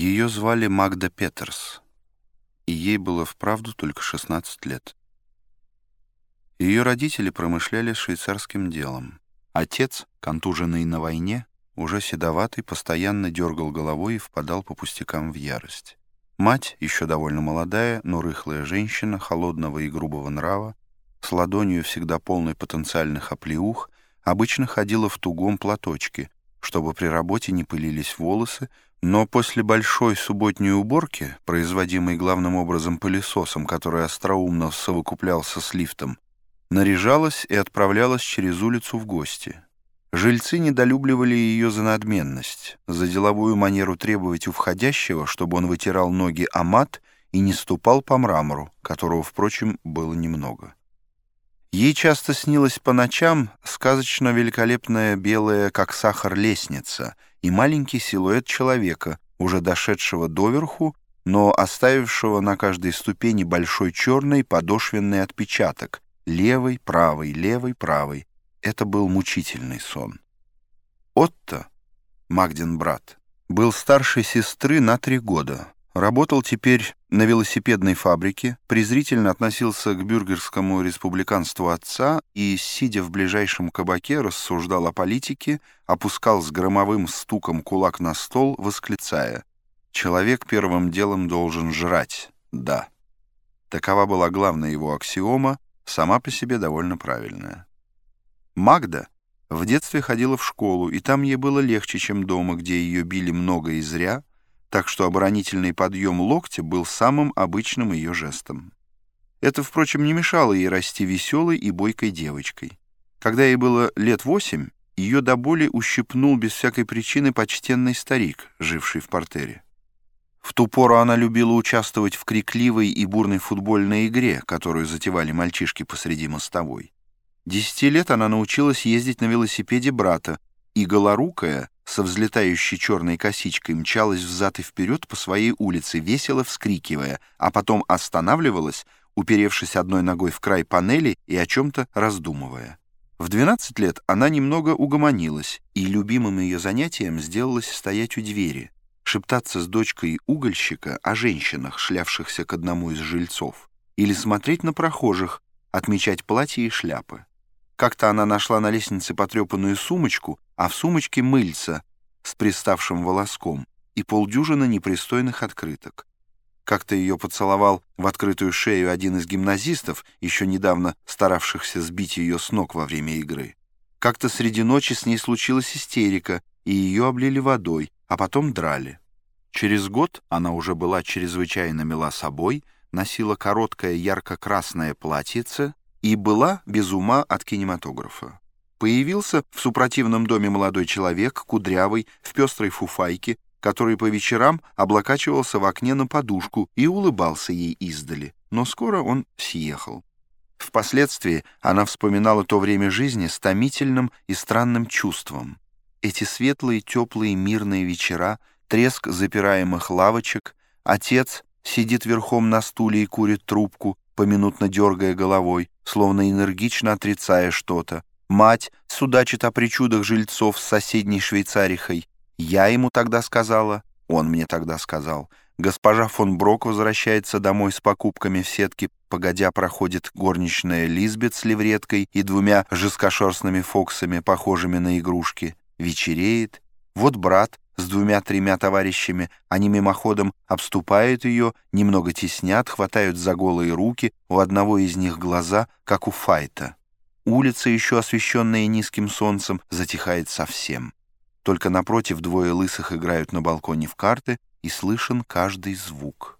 Ее звали Магда Петерс, и ей было вправду только 16 лет. Ее родители промышляли швейцарским делом. Отец, контуженный на войне, уже седоватый, постоянно дергал головой и впадал по пустякам в ярость. Мать, еще довольно молодая, но рыхлая женщина, холодного и грубого нрава, с ладонью всегда полной потенциальных оплеух, обычно ходила в тугом платочке, чтобы при работе не пылились волосы, но после большой субботней уборки, производимой главным образом пылесосом, который остроумно совокуплялся с лифтом, наряжалась и отправлялась через улицу в гости. Жильцы недолюбливали ее за надменность, за деловую манеру требовать у входящего, чтобы он вытирал ноги о мат и не ступал по мрамору, которого, впрочем, было немного. Ей часто снилась по ночам сказочно великолепная белая, как сахар, лестница и маленький силуэт человека, уже дошедшего доверху, но оставившего на каждой ступени большой черный подошвенный отпечаток — левый, правый, левый, правый. Это был мучительный сон. Отто, Магдин брат, был старше сестры на три года, Работал теперь на велосипедной фабрике, презрительно относился к бюргерскому республиканству отца и, сидя в ближайшем кабаке, рассуждал о политике, опускал с громовым стуком кулак на стол, восклицая «Человек первым делом должен жрать, да». Такова была главная его аксиома, сама по себе довольно правильная. Магда в детстве ходила в школу, и там ей было легче, чем дома, где ее били много и зря, так что оборонительный подъем локтя был самым обычным ее жестом. Это, впрочем, не мешало ей расти веселой и бойкой девочкой. Когда ей было лет восемь, ее до боли ущипнул без всякой причины почтенный старик, живший в портере. В ту пору она любила участвовать в крикливой и бурной футбольной игре, которую затевали мальчишки посреди мостовой. Десяти лет она научилась ездить на велосипеде брата, и голорукая, со взлетающей черной косичкой мчалась взад и вперед по своей улице, весело вскрикивая, а потом останавливалась, уперевшись одной ногой в край панели и о чем-то раздумывая. В 12 лет она немного угомонилась, и любимым ее занятием сделалось стоять у двери, шептаться с дочкой угольщика о женщинах, шлявшихся к одному из жильцов, или смотреть на прохожих, отмечать платья и шляпы. Как-то она нашла на лестнице потрепанную сумочку, а в сумочке мыльца с приставшим волоском и полдюжины непристойных открыток. Как-то ее поцеловал в открытую шею один из гимназистов, еще недавно старавшихся сбить ее с ног во время игры. Как-то среди ночи с ней случилась истерика, и ее облили водой, а потом драли. Через год она уже была чрезвычайно мила собой, носила короткое ярко-красное платьице, и была без ума от кинематографа. Появился в супротивном доме молодой человек, кудрявый, в пестрой фуфайке, который по вечерам облокачивался в окне на подушку и улыбался ей издали, но скоро он съехал. Впоследствии она вспоминала то время жизни с томительным и странным чувством. Эти светлые, теплые, мирные вечера, треск запираемых лавочек, отец сидит верхом на стуле и курит трубку, поминутно дергая головой, словно энергично отрицая что-то. Мать судачит о причудах жильцов с соседней Швейцарихой. Я ему тогда сказала, он мне тогда сказал. Госпожа фон Брок возвращается домой с покупками в сетке, погодя проходит горничная Лизбет с левреткой и двумя жесткошерстными фоксами, похожими на игрушки. Вечереет. Вот брат с двумя-тремя товарищами. Они мимоходом обступают ее, немного теснят, хватают за голые руки, у одного из них глаза, как у Файта. Улица, еще освещенная низким солнцем, затихает совсем. Только напротив двое лысых играют на балконе в карты, и слышен каждый звук.